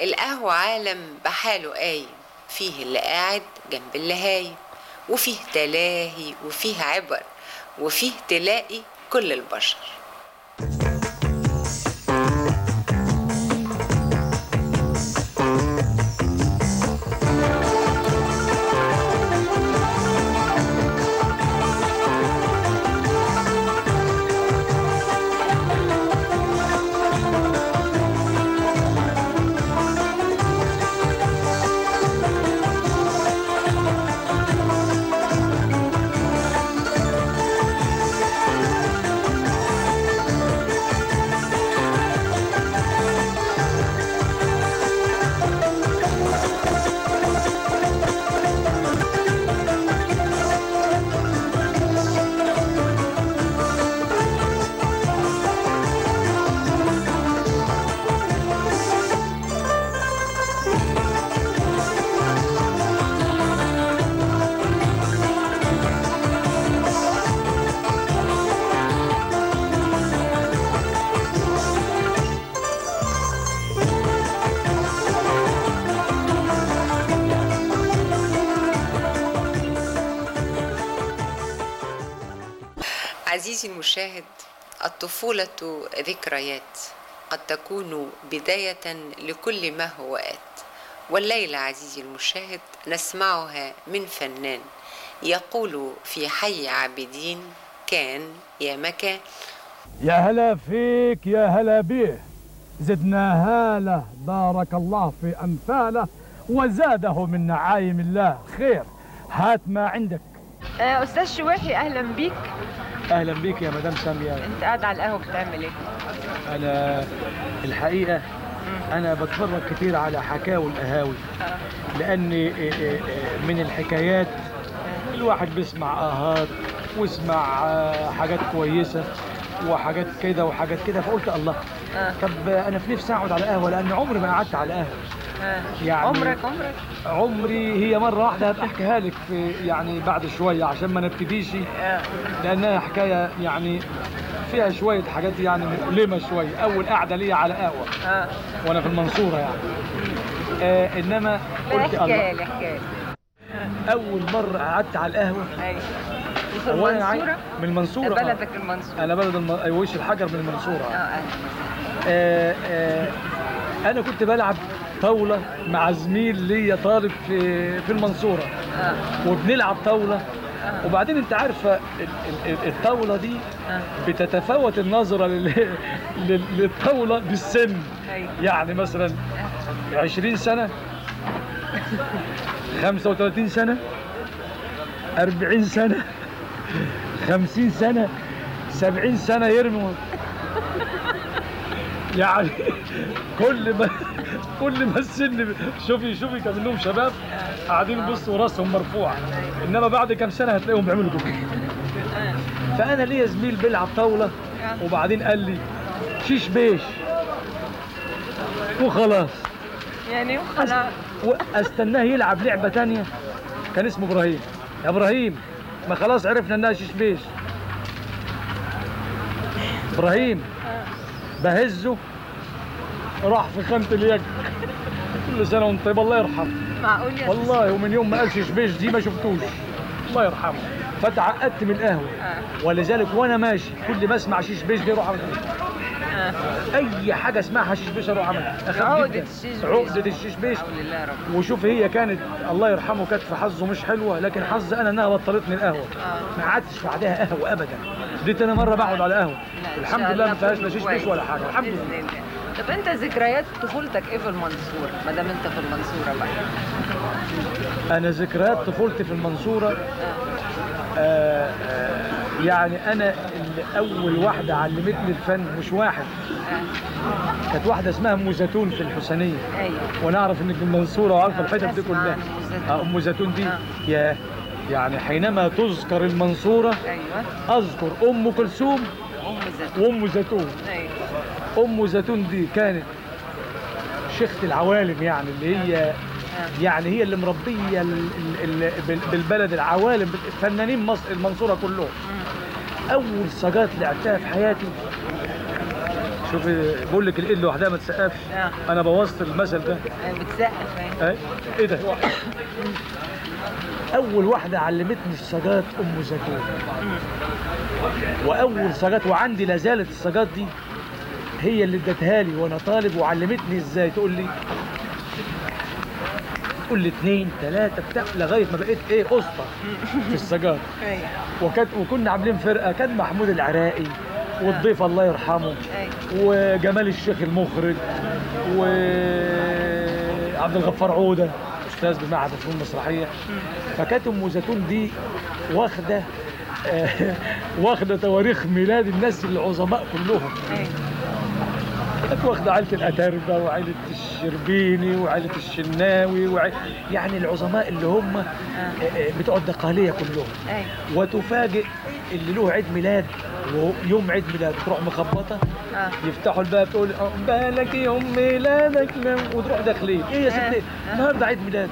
القهوة عالم بحاله قايم. فيه اللي قاعد جنب اللي هايم. وفيه تلاهي وفيه عبر. وفيه تلاقي كل البشر. الطفولة ذكريات قد تكون بداية لكل ما هو آت. والليلة عزيزي المشاهد نسمعها من فنان يقول في حي عابدين كان يا مكان يا هلا فيك يا هلا بيه زدنا هالة بارك الله في أمثاله وزاده من نعايم الله. خير هات ما عندك. أستاذ شواحي أهلا بيك. أهلا بيك يا مدام سامية. أنت قاعد على القهوة بتعمل إيه؟ أنا الحقيقة أنا بتفرج كتير على حكاوي القهاوي لأن من الحكايات الواحد بيسمع آهات ويسمع آه، حاجات كويسة وحاجات كده وحاجات كده فقلت الله. آه. طب أنا في نفسي أقعد على قهوه لأن عمري ما قعدت على قهوه آه. يعني- عمرك عمرك؟ عمري هي مرة واحدة هبقى احكيها لك في يعني بعد شوية عشان ما نبتديش. آه. لأنها حكاية يعني فيها شوية حاجات يعني مؤلمة شوية. أول قعده ليا على قهوة. آه. وأنا في المنصورة يعني. آه إنما قلت الله. لي. أول مرة قعدت على القهوة. عاي- المنصورة؟ من المنصورة آه. بلدك المنصورة. أنا بلد الم... وش الحجر من المنصورة. آه آه. أنا كنت بلعب طاولة مع زميل ليا طالب في في المنصورة وبنلعب طاولة وبعدين انت عارفه ال- ال- الطاولة دي. بتتفاوت النظرة لل- لل- للطاولة بالسن. يعني مثلا 20 سنة 35 سنة 40 سنة 50 سنة 70 سنة يرموا يعني كل ما كل ما السن شوفي شوفي كان منهم شباب قاعدين يبصوا راسهم مرفوعه إنما بعد كام سنة هتلاقيهم بيعملوا كده. فأنا ليا زميل بيلعب طاولة وبعدين قال لي شيش بيش. وخلاص. يعني وخلاص. واستناه يلعب لعبة تانية. كان اسمه إبراهيم. يا إبراهيم ما خلاص عرفنا إنها شيش بيش. إبراهيم بهزه. راح في خانة اليد. كل سنة وانت طيب الله يرحمه. معقول يا والله ومن يوم ما قال شيش بيش دي ما شفتوش. الله يرحمه. فتعقدت من القهوه آه. ولذلك وأنا ماشي كل ما اسمع شيش بيش دي أروح أعمل. آه. أي حاجة اسمعها شيش بيش أروح أعملها. جداً. الشيش بيش. عقدة الشيش بيش وشوف هي كانت الله يرحمه كانت في حظه مش حلوة لكن حظ أنا إنها بطلتني القهوة. آه. ما قعدتش بعدها قهوة ابدا. ديت أنا مرة بقعد على قهوه الحمد لله ما فيهاش لا شيش. بيش ولا حاجة. الحمد لله. طب انت ذكريات طفولتك إيه في المنصورة؟ ما دام انت في المنصورة بقى. أنا ذكريات طفولتي في المنصورة آه. آه يعني أنا اللي أول واحدة علمتني الفن مش واحد. كانت واحدة اسمها أم زيتون في الحسينيه أيوه. وأنا اعرف إنك من المنصورة وعارفة آه، الحتت دي كلها. آه، أم زيتون دي آه. يا يعني حينما تذكر المنصورة أيوه. أذكر أم كلثوم وأم زيتون. أيوه. أم زيتون دي كانت شيخة العوالم يعني اللي هي يعني هي اللي مربية ال- ال- ال- بال- بالبلد العوالم فنانين مصر المنصورة كلهم. أول سجات لعبتها في حياتي. شوفي بقول لك الإيد لوحدها ما تسقفش. آه. أنا بوظت المثل ده. آه، بتسقف. إيه إيه ده؟ أول واحدة علمتني السجات أم زيتون وأول سجات وعندي لا زالت السجات دي. هي اللي ادتها لي وأنا طالب وعلمتني إزاي. تقول لي تقول لي اتنين تلاتة بتاع لغاية ما بقيت إيه اسطى في السجات أيوه. وكانت وكنا عاملين فرقة كان محمود العراقي والضيف الله يرحمه أيوه. وجمال الشيخ المخرج وعبد الغفار عودة أستاذ بمعهد الفنون المسرحية. فكانت أم زيتون دي واخدة آه، واخدة تواريخ ميلاد الناس العظماء كلهم. أيوه. كانت واخده عائلة الأتربة وعائلة الشربيني وعائلة الشناوي وع... يعني العظماء اللي هم آه، آه، بتوع الدقهلية كلهم. وتفاجئ اللي له عيد ميلاد ويوم عيد ميلاد تروح مخبطة آه. يفتحوا الباب تقول بالك يوم ميلادك وتروح داخلين. إيه يا ستي النهارده عيد ميلادك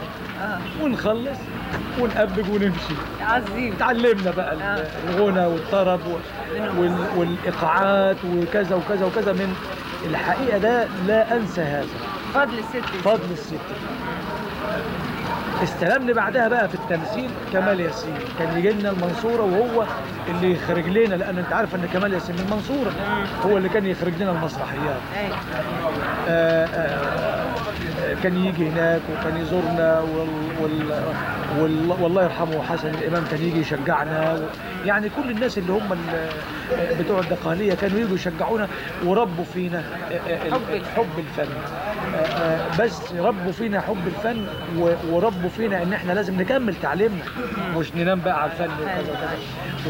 ونخلص ونقبج ونمشي. عظيم. تعلمنا بقى آه. الغنى والطرب وال- والإيقاعات وكذا وكذا وكذا من الحقيقة ده لا أنسى هذا. فضل الست. فضل الست. استلمني بعدها بقى في التمثيل كمال ياسين. كان يجي لنا المنصورة وهو اللي يخرج لنا لأن أنت عارف إن كمال ياسين من المنصوره هو اللي كان يخرج لنا المسرحيات. أيوه. آه، آه، كان يجي هناك وكان يزورنا وال وال وال والله يرحمه حسن الإمام كان يجي يشجعنا و يعني كل الناس اللي هم ال- بتوع الدقهلية كانوا يجوا يشجعونا وربوا فينا حب الفن. بس ربوا فينا حب الفن وربوا فينا إن إحنا لازم نكمل تعليمنا. مش ننام بقى على الفن وكذا وكذا.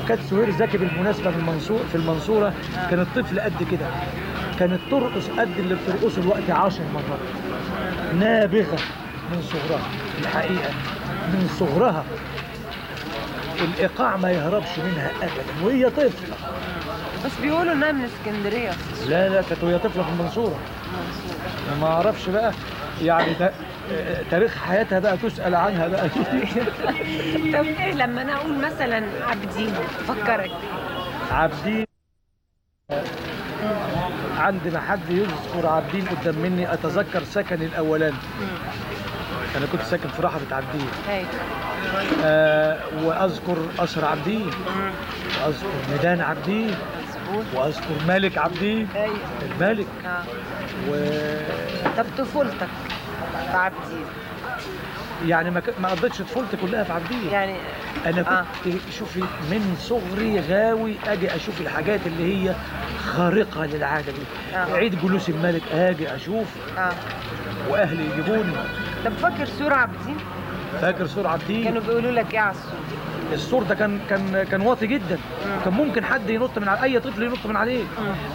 وكانت سهير زكي بالمناسبة من المنصور في المنصورة كانت طفل قد كده. كانت ترقص قد اللي بترقصه الوقت عشر مرات. نابغة من صغرها الحقيقة من صغرها. الايقاع ما يهربش منها ابدا وهي طفلة. بس بيقولوا إنها من اسكندرية. لا لا كانت وهي طفلة في المنصورة. أنا ما أعرفش بقى يعني آه، تاريخ حياتها بقى تسأل عنها بقى. طب إيه لما أنا أقول مثلا عابدين؟ فكرك. عابدين. عندما حد يذكر عابدين قدام مني أتذكر سكني الاولاني أنا كنت ساكن في رحبة عابدين آه وأذكر قصر عابدين. وأذكر ميدان عابدين. وأذكر ملك عابدين. الملك آه. و طب طفولتك في عابدين يعني ما ك- ما قضيتش طفولتي كلها في عابدين يعني أنا آه. كنت شوفي من صغري غاوي أجي أشوف الحاجات اللي هي خارقة للعاده دي آه. عيد جلوس الملك آجي أشوف. آه. وأهلي يجيبوني. طب فاكر سور عابدين؟ فاكر سور عابدين؟ كانوا بيقولوا لك إيه على السور؟ السور ده كان كان كان واطي جدا. كان ممكن حد ينط من على أي طفل ينط من عليه.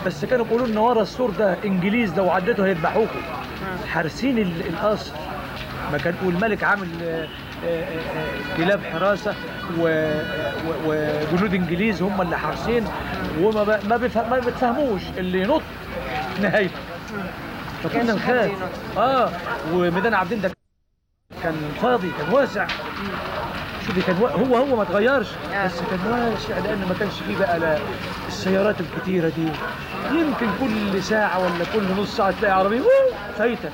بس كانوا بيقولوا إن ورا السور ده إنجليز لو عديته هيذبحوكوا حارسين ال- القصر. ما كان والملك عامل آه، آه، آه، كلاب حراسة وجنود إنجليز هم اللي حارسين وما ما بيفهم ما بتفهموش اللي ينط نهايته فكنا نخاف. آه وميدان عابدين ده كان فاضي كان واسع شوفي كان. هو هو ما اتغيرش. بس كان واسع لأن ما كانش فيه بقى لا السيارات الكتيرة دي يمكن كل ساعة ولا كل نص ساعة تلاقي عربية فايتة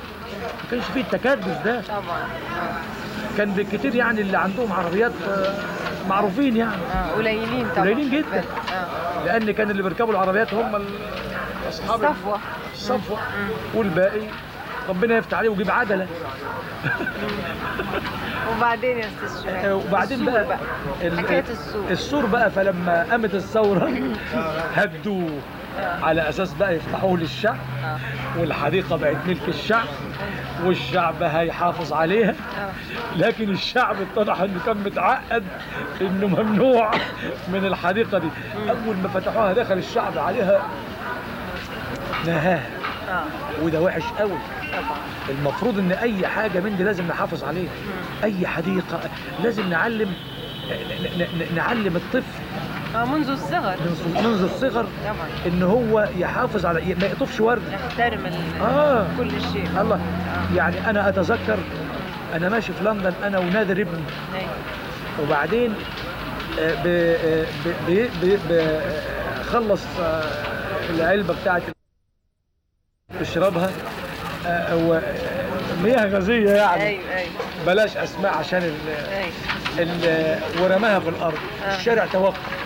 ما كانش فيه التكدس ده. طبعا. كان بالكتير يعني اللي عندهم عربيات آه، معروفين يعني. آه قليلين طبعا. قليلين جدا. آه لأن كان اللي بيركبوا العربيات هم أصحاب صفوه الصفوة. والباقي ربنا يفتح عليه ويجيب عجله وبعدين يا أستاذ وبعدين بقى, بقى. حكاية السور. السور بقى فلما قامت الثورة هدوه على أساس بقى يفتحوه للشعب. آه. والحديقة بقت ملك الشعب والشعب هيحافظ عليها. آه. لكن الشعب اتضح إنه كان متعقد إنه ممنوع من الحديقة دي. أول ما فتحوها دخل الشعب عليها نهاها. آه. وده وحش قوي. المفروض إن أي حاجة من دي لازم نحافظ عليها. أي حديقة لازم نعلم نعلم الطفل آه منذ الصغر. من منذ الصغر طبعا إن هو يحافظ على ما يقطفش ورد. نحترم ال- آه. كل شيء. الله. يعني أنا أتذكر أنا ماشي في لندن أنا ونادر ابني. أيوة. وبعدين آه، ب- آه، ب- ب- ب- ب- آه، خلص آه، العلبة بتاعت اشربها آه، هو مياه غازية يعني. أيوه أيوه. بلاش أسماء عشان ال أيوه. ال ورماها في الأرض آه. الشارع توقف. آه.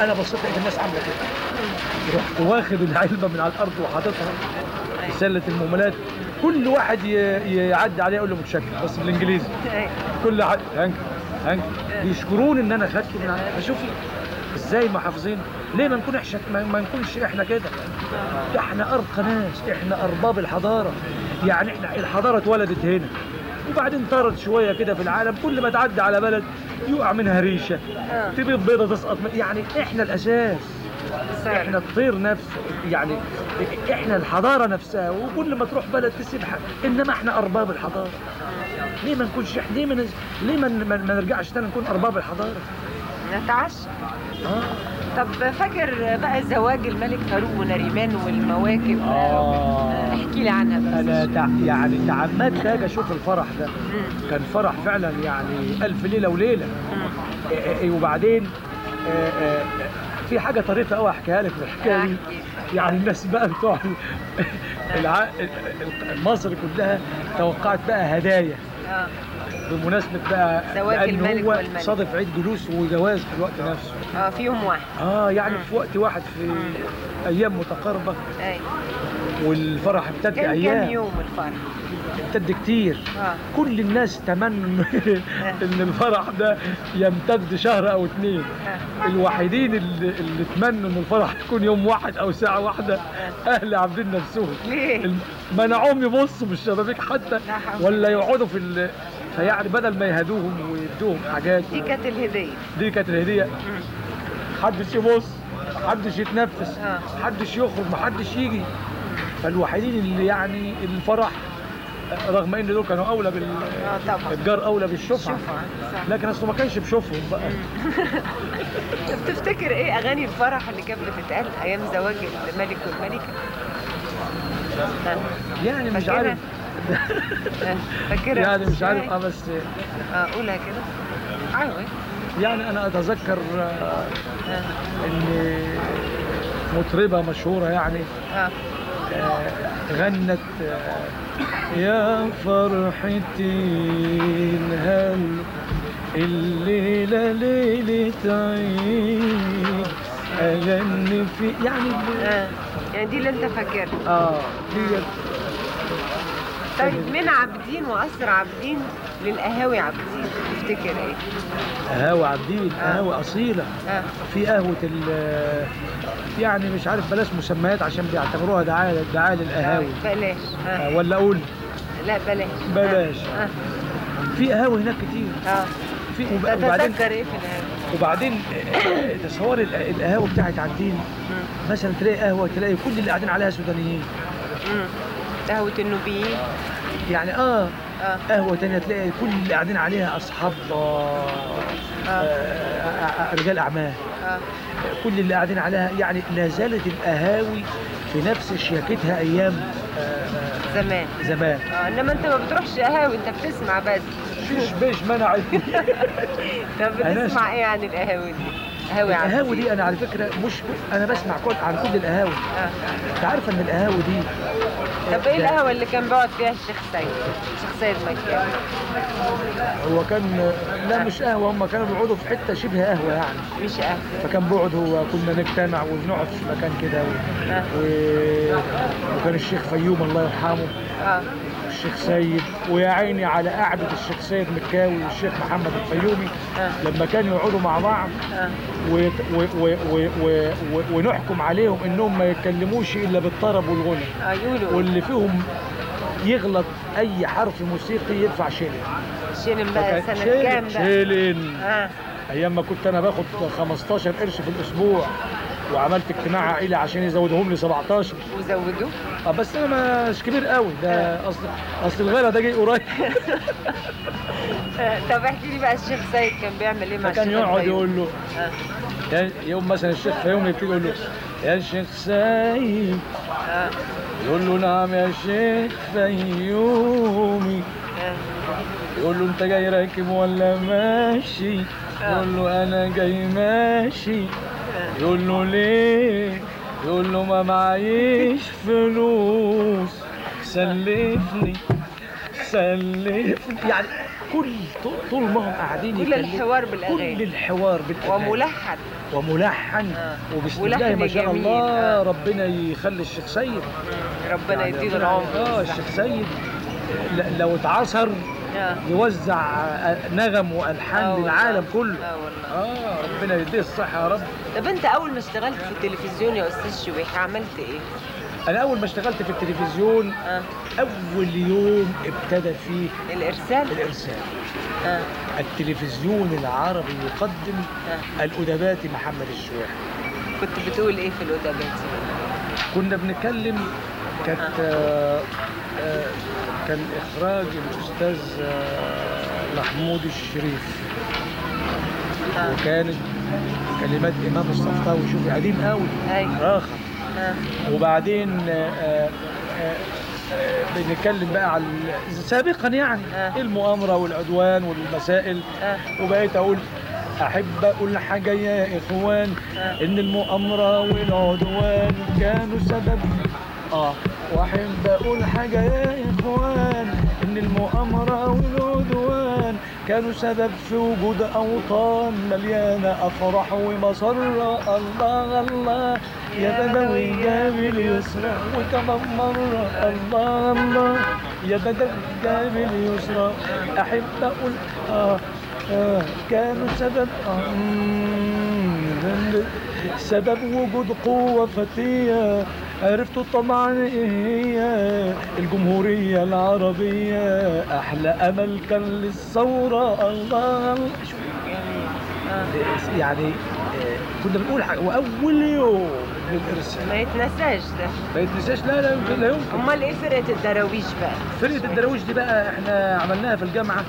أنا بصيت لقيت الناس عامله كده. رحت واخد العلبة من على الأرض وحاططها في سلة المهملات كل واحد يعدي عليه يقول له متشكر بس بالإنجليزي. أيوه كل حد هانك هانك بيشكروني إن أنا خدته من فشوف إزاي محافظين ليه ما نكون إحنا ما ما نكونش إحنا كده؟ إحنا أرقى ناس إحنا أرباب الحضارة. يعني إحنا الحضارة اتولدت هنا. وبعدين طارت شوية كده في العالم. كل ما تعدي على بلد يقع منها ريشة آه. تبيض بيضه تسقط يعني إحنا الأساس. إحنا الطير نفسه يعني إحنا الحضارة نفسها وكل ما تروح بلد تسبح إنما إحنا أرباب الحضارة ليه ما نكونش ليه ما. ليه ما نرجعش تاني نكون أرباب الحضارة نتعشى. آه طب فاكر بقى زواج الملك فاروق ونريمان والمواكب؟ آه. احكي لي عنها بس. أنا تع... يعني تعمدت أجي أشوف الفرح ده. مم. كان فرح فعلا يعني ألف ليلة وليلة. مم. إيه إيه وبعدين آه، آه، في حاجة طريفه قوي أحكيها لك في الحكاية دي. يعني الناس بقى بتوع الع... مصر كلها توقعت بقى هدايا. آه. بمناسبة بقى زواج لأن الملك هو والملكة. صادف عيد جلوس وجواز في الوقت نفسه. آه في يوم واحد. آه يعني في وقت واحد في أيام متقاربة. أي. والفرح امتد أيام. يوم الفرح. امتد كتير. آه. كل الناس تمنوا إن الفرح ده يمتد شهر أو اتنين. آه. الوحيدين اللي, اللي تمنوا إن الفرح يكون يوم واحد أو ساعة واحدة أهل عابدين نفسهم ليه؟ منعوهم يبصوا من الشبابيك حتى. ولا يقعدوا في. فيعني بدل ما يهدوهم ويدوهم حاجات دي كانت الهدية. دي كانت الهدية. محدش يبص محدش يتنفس آه. محدش يخرج محدش يجي. فالوحيدين اللي يعني الفرح رغم إن دول كانوا أولى بال طبعا. الجار أولى بالشفعة لكن اصله ما كانش بشوفهم بقى. طب تفتكر إيه أغاني الفرح اللي كانت بتتقال أيام زواج الملك والملكة؟ يعني مش؟ عارف. فاكرها. يعني مش عارف؟ آه بس آه قولها كده. أيوه يعني أنا أتذكر آه، آه. إن مطربة مشهورة يعني آه، غنت آه، يا فرحتي هل الليلة ليلة عيد أغني في يعني يعني دي اللي أنت فاكرها. آه دي طيب من عابدين وقصر عابدين للقهاوي عابدين؟ تفتكر إيه؟ قهوة عابدين آه. قهوة أصيلة. آه. في قهوة ال يعني مش عارف بلاش مسميات عشان بيعتبروها دعاية دعاية للقهاوي. آه، بلاش. آه، آه ولا أقول لا بلاش. بلاش. آه. في قهاوي هناك كتير. آه. في وب- وبعدين إيه في القهاوي؟ وبعدين آه، تصور ال- القهاوي بتاعت عابدين. مثلا تلاقي قهوة تلاقي كل اللي قاعدين عليها سودانيين. مم. قهوة النوبيين يعني آه آه قهوة تانية تلاقي كل اللي قاعدين عليها أصحاب آه. آه آه رجال أعمال. كل اللي قاعدين عليها يعني لا زالت القهاوي في نفس شياكتها أيام آه آه زمان. زمان. آه إنما أنت ما بتروحش قهاوي أنت بتسمع بس. مش بيش منعت طب بتسمع إيه عن القهاوي دي؟ قهاوي القهاوي دي أنا على فكرة مش أنا بسمع كل عن كل القهاوي. أنت عارف إن القهاوي دي طب إيه القهوة اللي كان بيقعد فيها الشيخ سيد؟ الشيخ سيد مكان هو كان لا مش قهوة هم كانوا بيقعدوا في حتة شبه قهوة يعني. مش قهوة. فكان بيقعد هو كنا نجتمع ونقعد في مكان كده و... آه. و... وكان الشيخ فيوم الله يرحمه. آه. الشيخ سيد ويا عيني على قعدة الشيخ سيد مكاوي والشيخ محمد الفيومي آه. لما كانوا يقعدوا مع بعض آه. و... و... و... و... و... و... ونحكم عليهم إنهم ما يتكلموش إلا بالطرب والغنى. يقولوا. واللي فيهم يغلط أي حرف موسيقي يدفع شيلين. شيلن بقى شيلين- كام بقى؟ شيلين. آه. أيام ما كنت أنا باخد 15 قرش في الأسبوع. وعملت اجتماع عائلي عشان يزودهم لي 17 وزودوه آه بس أنا مش كبير قوي ده اصل أصل الغلا ده جاي قريب. آه، طب احكي لي بقى الشيخ سيد كان بيعمل إيه مع الشيخ يقعد الفيوم؟ يقول له آه. يعني يوم مثلا الشيخ فيوم يبتدي يقول له يا شيخ سيد يقول له نعم يا شيخ فيومي يقول له أنت جاي راكب ولا ماشي؟ يقول له أنا جاي ماشي. يقول له ليه يقول له ما معيش فلوس سلفني سلفني يعني كل طول- طول ما هم قاعدين كل الحوار بالأغاني. كل الحوار بالأغاني وملحن وملحن آه. وبسم الله ما شاء. الله آه. ربنا يخلي الشيخ سيد ربنا يعني يديله العمر آه. الشيخ سيد لو اتعصر. يوزع آه، نغم وألحان آه. للعالم كله. آه والله. ربنا يديه الصحة يا رب. طب أنت أول ما اشتغلت في التلفزيون يا أستاذ شويح عملت إيه؟ أنا أول ما اشتغلت في التلفزيون آه. أول يوم ابتدى فيه الإرسال؟ الإرسال. آه. التلفزيون العربي يقدم آه. الادباتي محمد الشويحي كنت بتقول إيه في الأدبات؟ كنا بنتكلم كانت آه، آه، كان اخراج الأستاذ آه، محمود الشريف. وكانت كلمات إمام الصفطاوي شوفي قديم قوي. أيوه راخر وبعدين آه، آه، آه، آه، بنتكلم بقى على سابقا يعني آه. المؤامرة والعدوان والمسائل. آه. وبقيت أقول أحب أقول حاجة يا إخوان آه. إن المؤامرة والعدوان كانوا سبب. آه. واحب أقول حاجة يا إخوان إن المؤامرة والعدوان كانوا سبب في وجود أوطان مليانة أفراح ومسره الله الله يا بدوي جاب اليسرى وكمان مرة الله الله يا بدوي جاب اليسرى أحب أقول آه آه كانوا سبب آه سبب وجود قوة فتية عرفتوا طبعا إيه هي؟ الجمهورية العربية أحلى أمل كان للثورة. الله. شوف آه. يعني آه، كنا بنقول وأول يوم ما يتنساش. ده ما يتنساش. لا لا يمكن لا يمكن. امال إيه فرقة الدراويش بقى؟ فرقة الدراويش دي بقى إحنا عملناها في الجامعة.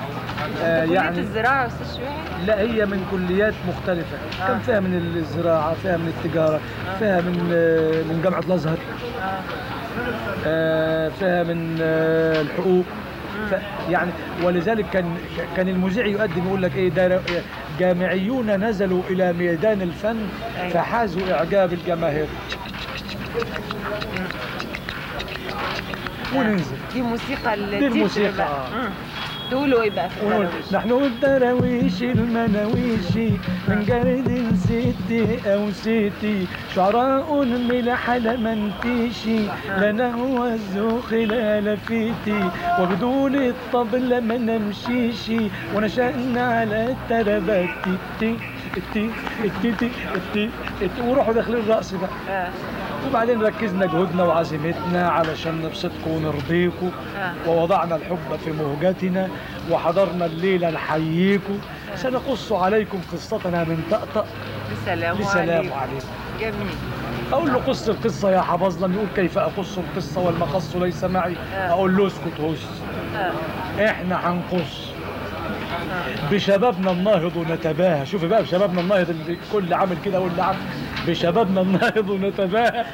آه كلية يعني الزراعة يا أستاذ شويح؟ لا هي من كليات مختلفة. آه. كان فيها من الزراعة فيها من التجارة فيها من آه، من جامعة الأزهر. آه. آه، فيها من آه، الحقوق. يعني ولذلك كان كان المذيع يقدم يقول لك إيه جامعيون نزلوا إلى ميدان الفن. فحازوا إعجاب الجماهير وننزل دي موسيقى دي الموسيقى،. تقولوا إيه بقى في؟ نحن الدراويش المناويشي من جرد ستي أو ستي شعراء ملح لمنتيشي لنا هو الذوق خلال فيتي. وبدون الطبل ما نمشيشي. ونشأنا على التربات تي تي تي تي تي تي وروحوا داخلين الرقص بقى. آه. وبعدين ركزنا جهودنا وعزيمتنا علشان نبسطكم ونرضيكم آه. ووضعنا الحب في مهجتنا. وحضرنا الليلة نحييكم سنقص عليكم قصتنا من طقطق بسلام لسلام عليكم. عليكم. جميل. أقول له قص القصة يا حبظلم يقول كيف أقص القصة والمقص ليس معي. آه. أقول له اسكت هس آه. إحنا هنقص بشبابنا الناهض نتباهى. شوفي بقى بشبابنا الناهض اللي كل عامل كده واللي عامل بشبابنا الناهض نتباهى.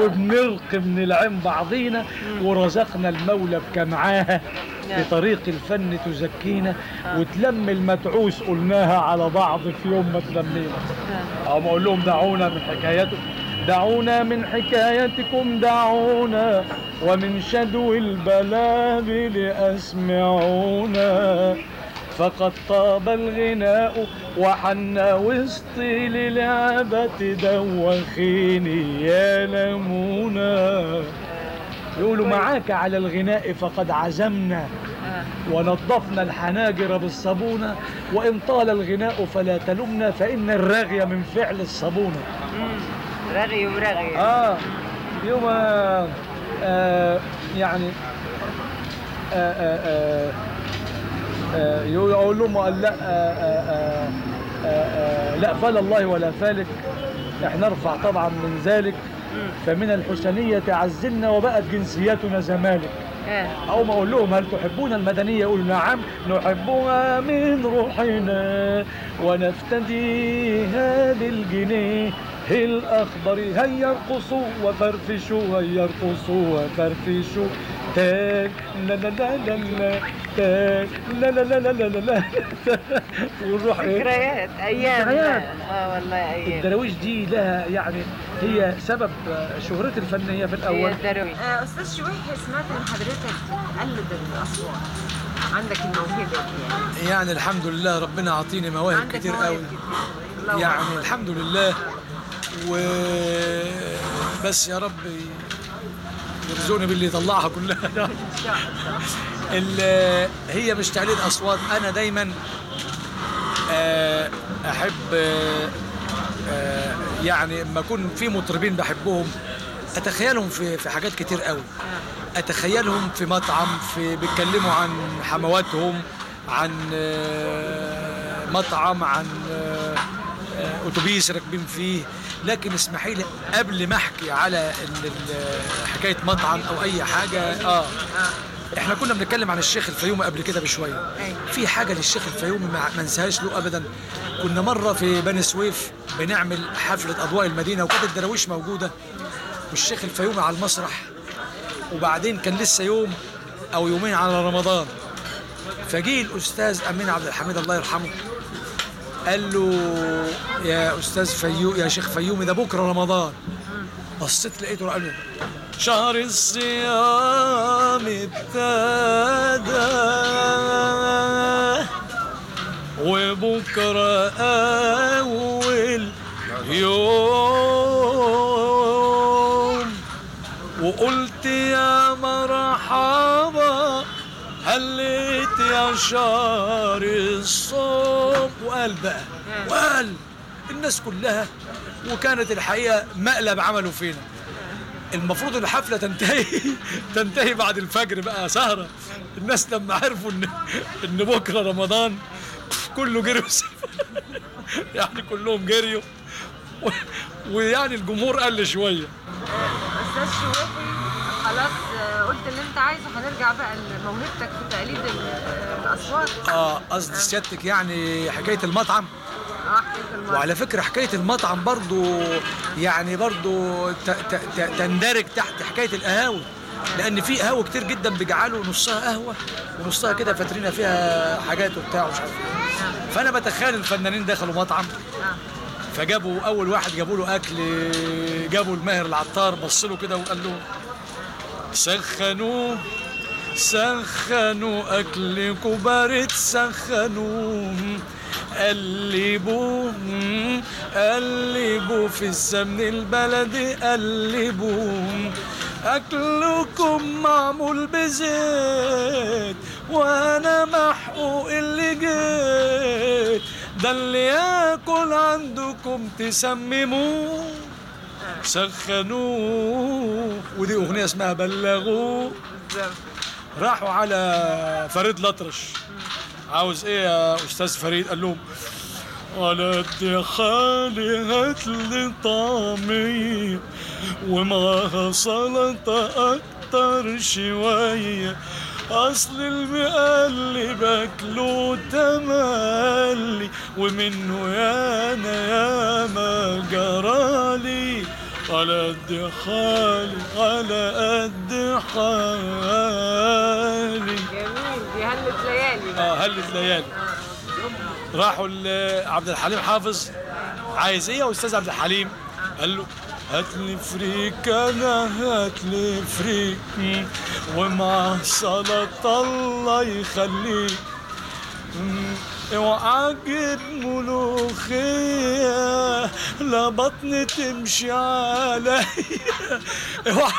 وبنرق من العين بعضينا. ورزقنا المولى بكمعاها. بطريق الفن تزكينا وتلم المتعوس قلناها على بعض في يوم ما تلمينا. أو أقول لهم دعونا من حكاياتكم. دعونا من حكايتكم دعونا ومن شدو البلابل أسمعونا فقد طاب الغناء وحن وسطي للعبة دوخيني يا لمونا. يقولوا معاك على الغناء فقد عزمنا. آه. ونظفنا الحناجر بالصابونة. وإن طال الغناء فلا تلمنا فإن الرغي من فعل الصابونة. رغي ورغي آه. يوم آه آه يعني آه آه آه آه يقول لهم قال لا آه آه آه آه آه لا فال الله ولا فالك. إحنا نرفع طبعا من ذلك. فمن الحسنية عزلنا وبقت جنسيتنا زمالك. آه. أو ما أقول لهم هل تحبون المدنية؟ يقولوا نعم نحبها من روحنا. ونفتديها بالجنيه. الأخضر هيا ارقصوا وفرفشوا هيا ارقصوا وفرفشوا. تاك لا لا لا لا لا تاك لا لا لا لا لا لا لا ونروح إيه ذكريات أيام. ذكريات. آه والله أيام. الدراويش دي لها يعني هي سبب شهرتي الفنية في هي الأول الدرويش آه، أستاذ شويح سمعت إن حضرتك بتقلد الاصوات عندك الموهبة دي يعني. يعني الحمد لله ربنا عاطيني مواهب كتير قوي. يعني. الحمد لله. و بس يا رب يرزقني باللي يطلعها كلها. هي مش تقليد أصوات. أنا دايما آه، أحب آه، يعني لما أكون في مطربين بحبهم أتخيلهم في في حاجات كتير قوي. أتخيلهم في مطعم في بيتكلموا عن حمواتهم عن آه، مطعم عن أتوبيس راكبين فيه. لكن اسمحي لي قبل ما احكي على حكاية مطعم أو أي حاجة آه. إحنا كنا بنتكلم عن الشيخ الفيومي قبل كده بشوية. أيوة. في حاجة للشيخ الفيومي ما انساهاش له ابدا. كنا مرة في بني سويف بنعمل حفلة أضواء المدينة وكانت الدراويش موجودة. والشيخ الفيومي على المسرح. وبعدين كان لسه يوم أو يومين على رمضان. فجي الأستاذ أمين عبد الحميد الله يرحمه. قال له يا أستاذ فيو يا شيخ فيومي ده بكرة رمضان. بصيت لقيته قال له شهر الصيام ابتدى وبكرة أول يوم. وقلت يا مرحبا شهر الصوم وقال بقى وقال الناس كلها وكانت الحقيقة مقلب عملوا فينا. المفروض الحفلة تنتهي تنتهي بعد الفجر بقى سهرة. الناس لما عرفوا إن إن بكرة رمضان كله جري. يعني كلهم جريوا. ويعني الجمهور قل شويحي خلاص آه، قلت اللي انت عايزه هنرجع بقى لموهبتك في تقليد ال- الاصوات آه قصد سيادتك يعني حكاية المطعم. وعلى فكرة حكاية المطعم برضو يعني برضو تندرج تحت حكاية القهاوي. لأن في قهاوي كتير جدا بيجعلوا نصها قهوة ونصها كده فاترينا فيها حاجات وبتاع ومش عارف إيه. فأنا بتخيل الفنانين دخلوا مطعم. فجابوا أول واحد جابوا له أكل جابوا الماهر العطار بص له كده وقال له سخنوه سخنوا أكلكوا بارد سخنوه قلبوه قلبوا في السمن البلدي قلبوه أكلكم معمول بزيت وأنا محقوق اللي جيت. ده اللي ياكل عندكم تسمموه. سخنوه ودي أغنية اسمها بلغوه راحوا على فريد الأطرش. عاوز إيه يا أستاذ فريد؟ قال لهم على قد خالي هات لي طعمية ومعاها سلطة أكتر شوية. أصل المقلب أكله تملي ومنه يانا ياما جرالي. على قد يا خالي على قد حالي. جميل دي هلت ليالي. آه هلت ليالي. راحوا لعبد الحليم حافظ. عايز إيه يا أستاذ عبد الحليم؟ قال له هات لي فريك أنا هات لي فريك. ومع سلطه الله يخليك. اوعى تجيب ملوخية لا بطني تمشي عليا اوعى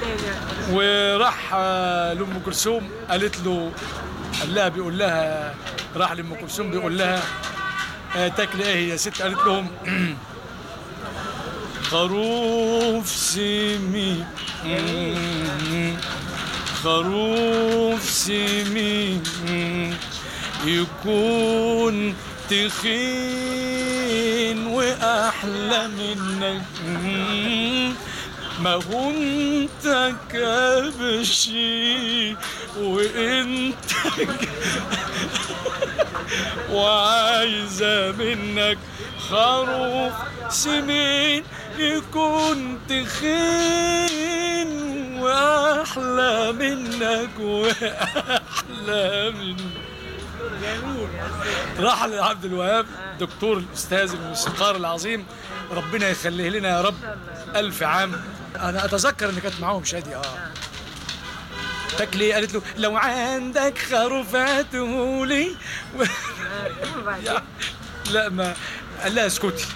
تاني وراح آه، لأم كلثوم قالت له قال لها بيقول لها راح لأم كلثوم بيقول لها آه، تاكلي إيه يا ست قالت لهم خروف سمين خروف سمين يكون تخين وأحلى منك. ما انت كبشي وإنت وعايزة منك خروف سمين يكون تخين وأحلى منك وأحلى منك راح لعبد الوهاب دكتور الأستاذ الموسيقار العظيم ربنا يخليه لنا يا رب. ألف عام. أنا أتذكر ان كانت معاهم شادي آه. تاكلي قالت له لو عندك خروفات لي و... وبعدين لا ما قال لها اسكتي.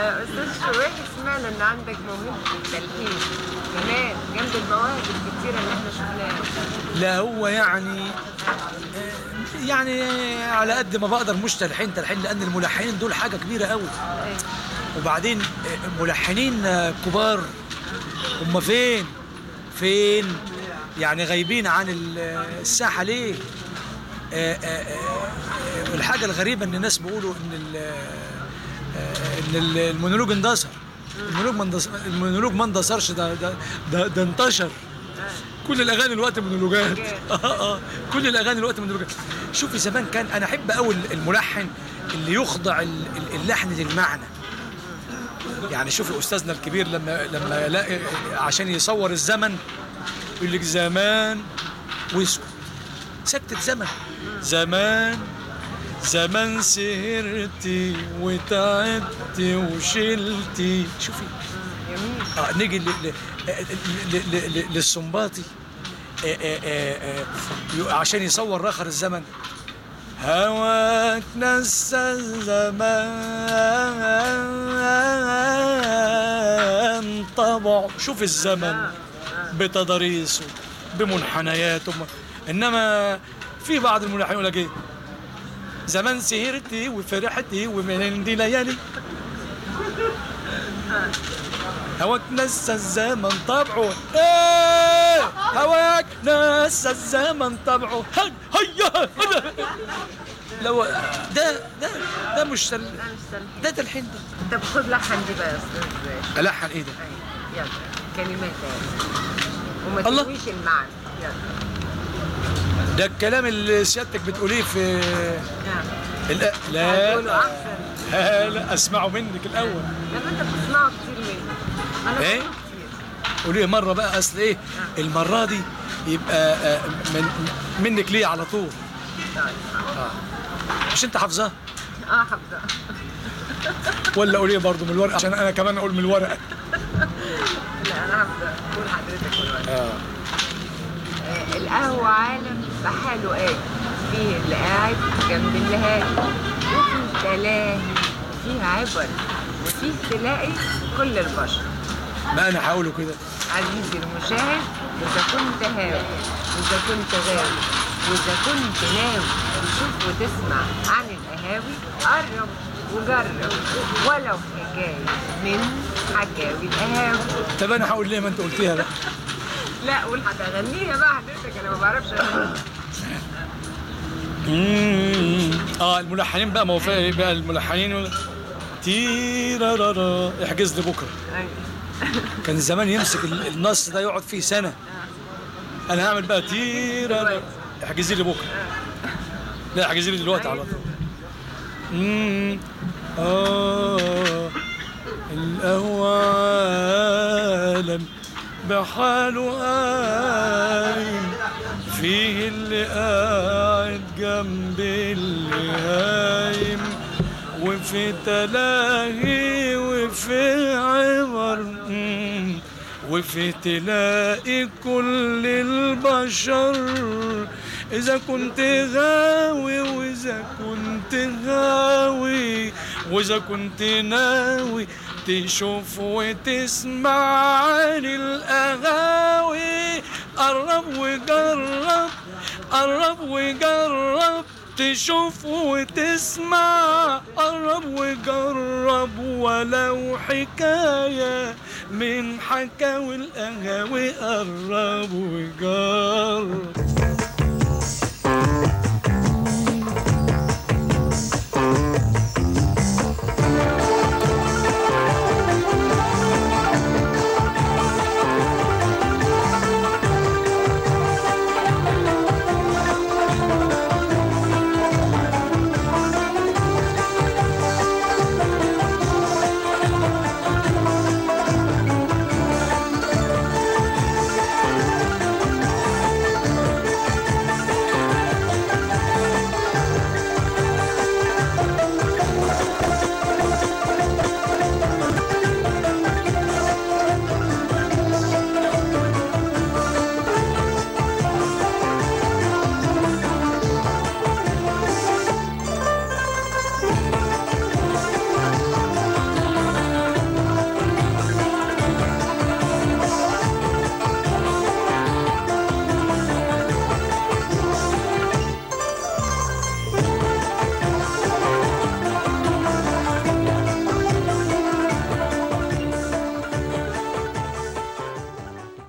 آه، أستاذ شواحي سمعنا إن عندك موهبة التلحين كمان جنب المواهب الكتيرة اللي إحنا شفناها. لا هو يعني يعني على قد ما بقدر مش تلحين تلحين لأن الملحنين دول حاجة كبيرة قوي أيوة. وبعدين ملحنين كبار. هم فين؟ فين؟ يعني غايبين عن الساحة ليه؟ آه، آه، آه، الحاجة الغريبة إن الناس بيقولوا إن آه، إن ال- المونولوج اندثر المونولوج ما المونولوج ما اندثرش ده ده ده, ده انتشر. كل الأغاني الوقت مونولوجات. كل الأغاني الوقت مونولوجات. شوفي زمان كان أنا أحب قوي الملحن اللي يخضع ال- ال- اللحن للمعنى. يعني شوفي استاذنا الكبير لما لما يلاقي عشان يصور الزمن يقول لك زمان ويسكت. سكتة زمن. زمان زمان سهرتي وتعبتي وشلتي. شوفي. آه نيجي ل- ل- ل- للسنباطي. آه، آه، آه، آه، عشان يصور رخر الزمن. هواك نسى الزمان. طبع. شوف الزمن بتضاريسه بمنحنياته. إنما في بعض الملحنين يقول لك إيه؟ زمان سهرتي وفرحتي ومن دي ليالي. هواك نسى الزمن طبعه. إيه هواك نسى الزمن طبعه. هي هيا لو ده ده ده مش سامحة. ده تلحين ده. طب خد لحن دي بقى يا أستاذ. الحن إيه ده. يلا. كلمات وما. تنويش المعنى. يلا. ده الكلام اللي سيادتك بتقوليه في نعم. لا. لا لا, لا أسمعه منك الأول. لما أنت بتسمعه كتير مني. أنا قولي مرة بقى أصل إيه؟ المرة دي يبقى آه، من منك ليه على طول؟ طيب مش أنت حافظاه آه حافظة. ولا قولي برضه من الورقة عشان أنا كمان أقول من الورقة. لا أنا حافظة. قول حضرتك دلوقتي آه. آه، القهوة عالم بحاله قاعد. فيه اللي قاعد جنب اللي هادي وفيه تلاهي وفيه عبر وفيه تلاقي كل البشر. ما أنا هقوله كده عزيزي المشاهد إذا كنت هاوي وإذا كنت غاوي وإذا كنت ناوي تشوف وتسمع عن القهاوي قرب وجرب ولو حكاية من حكاوي القهاوي. طب أنا هقول ليه ما أنت قلتيها بقى؟ لا قول هتغنيها بقى حضرتك أنا ما بعرفش. آه الملحنين بقى ما هو بقى الملحنين تيرارارا. احجز لي بكرة. أيوة. كان زمان يمسك ال- النص ده يقعد فيه سنة. أنا هعمل بقى تيرارا. احجزي لي بكرة. لا احجزي لي دلوقتي على طول. آه القهوة عالم بحاله قايم فيه اللي قاعد جنب اللي هايم وفي تلاهي وفي عبر. وفي تلاقي كل البشر. إذا كنت غاوي وإذا كنت غاوي وإذا كنت ناوي تشوف وتسمع عن الأغاوي. قرب وجرب قرب وجرب تشوف وتسمع قرب وجرب ولو حكاية. من حكاوي القهاوي قرب وجرب.